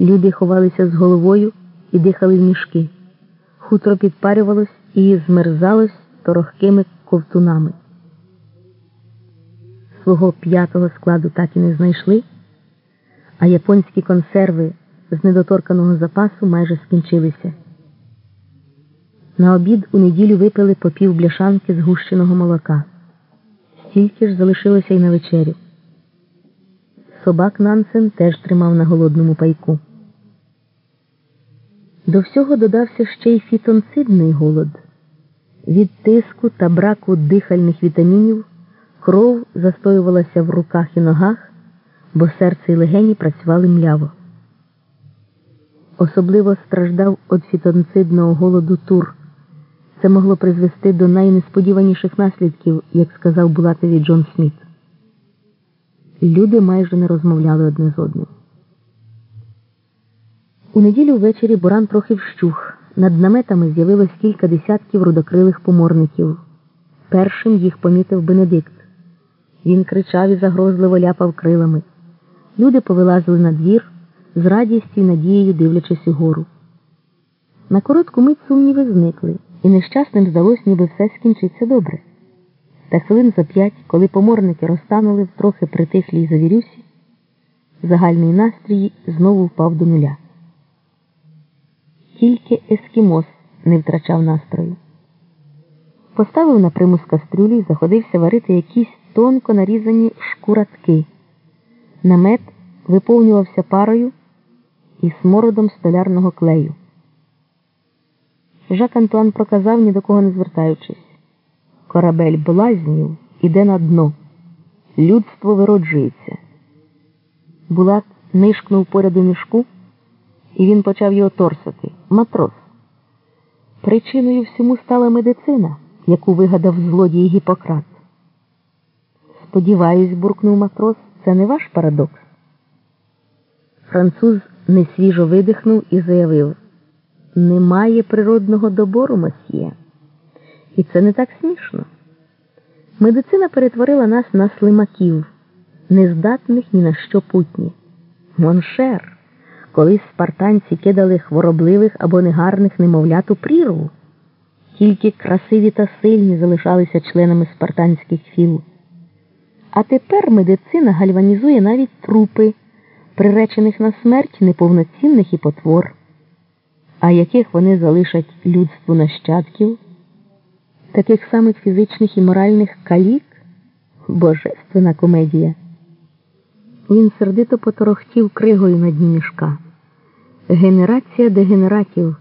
Люди ховалися з головою і дихали в мішки. Хутро підпарювалось і змерзалось торохкими ковтунами. Свого п'ятого складу так і не знайшли, а японські консерви з недоторканого запасу майже скінчилися. На обід у неділю випили по пів бляшанки згущеного молока. Стільки ж залишилося й на вечерю. Собак Нансен теж тримав на голодному пайку. До всього додався ще й фітонцидний голод. Від тиску та браку дихальних вітамінів кров застоювалася в руках і ногах, бо серце і легені працювали мляво. Особливо страждав від фітонцидного голоду тур. Це могло призвести до найнесподіваніших наслідків, як сказав Булатові Джон Сміт. Люди майже не розмовляли одне з одним. У неділю ввечері буран трохи вщух. Над наметами з'явилось кілька десятків рудокрилих поморників. Першим їх помітив Бенедикт. Він кричав і загрозливо ляпав крилами. Люди повилазили на двір, з радістю і надією дивлячись угору. На коротку мить сумніви зникли, і нещасним здалось, ніби все скінчиться добре. Та хвилин за п'ять, коли поморники розтанули в трохи притихлій завірюсі, загальний настрій знову впав до нуля. Тільки ескімос не втрачав настрою. Поставив на примус кастрюлі і заходився варити якісь тонко нарізані шкуратки. Намет виповнювався парою і смородом столярного клею. Жак Антуан проказав, ні до кого не звертаючись. Корабель блазнів іде на дно. Людство вироджується. Булат нишкнув поряд у мішку, і він почав його торсати. Матрос. Причиною всьому стала медицина, яку вигадав злодій Гіппократ. Сподіваюсь, буркнув матрос, це не ваш парадокс. Француз несвіжо видихнув і заявив немає природного добору масьє. І це не так смішно. Медицина перетворила нас на слимаків, нездатних ні на що путні. Моншер, колись спартанці кидали хворобливих або негарних немовлят у прірву. Тільки красиві та сильні залишалися членами спартанських філ. А тепер медицина гальванізує навіть трупи, приречених на смерть неповноцінних і потвор. А яких вони залишать людству нащадків, таких самих фізичних і моральних калік? Божественна комедія. Він сердито поторохтів кригою на дні мішка. Генерація дегенератів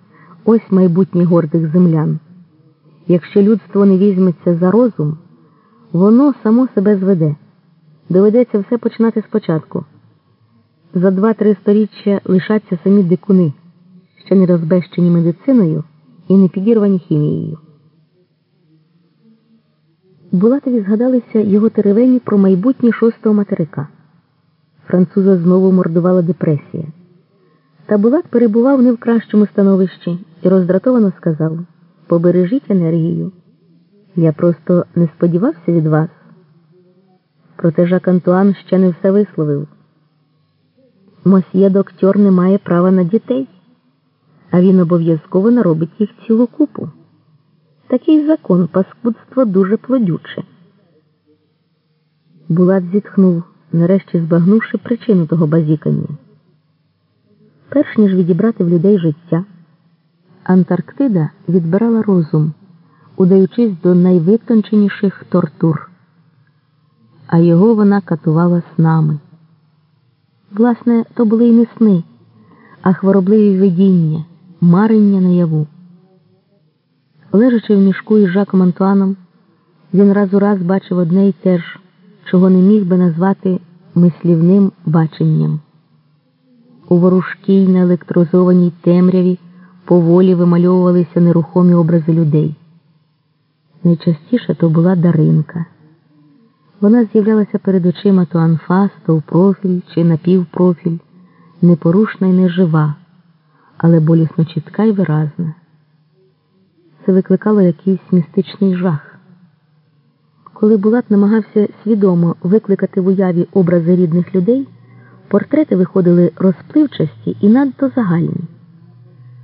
ось майбутнє гордих землян. Якщо людство не візьметься за розум, воно само себе зведе. Доведеться все починати спочатку. За два-три сторіччя лишаться самі дикуни, ще не розбещені медициною і не підірвані хімією. Булатові згадалися його теревені про майбутнє шостого материка. Француза знову мордувала депресія. Та Булат перебував не в кращому становищі і роздратовано сказав Побережіть енергію. Я просто не сподівався від вас. Проте Жак Антуан ще не все висловив. Мосьє доктор не має права на дітей, а він обов'язково наробить їх цілу купу. Такий закон паскудство дуже плодюче. Булат зітхнув, нарешті збагнувши причину того базікання. Перш ніж відібрати в людей життя, Антарктида відбирала розум, удаючись до найвитонченіших тортур, а його вона катувала снами. Власне, то були й не сни, а хворобливі видіння, марення наяву. Лежачи в мішку із Жаком Антуаном, він раз у раз бачив одне й те ж, чого не міг би назвати мислівним баченням. У ворожкій наелектрозованій темряві поволі вимальовувалися нерухомі образи людей. Найчастіше то була даринка. Вона з'являлася перед очима то анфас, то в профіль чи напівпрофіль, непорушна й нежива, але болісно чітка й виразна. Це викликало якийсь містичний жах. Коли Булат намагався свідомо викликати в уяві образи рідних людей, Портрети виходили розпливчасті і надто загальні.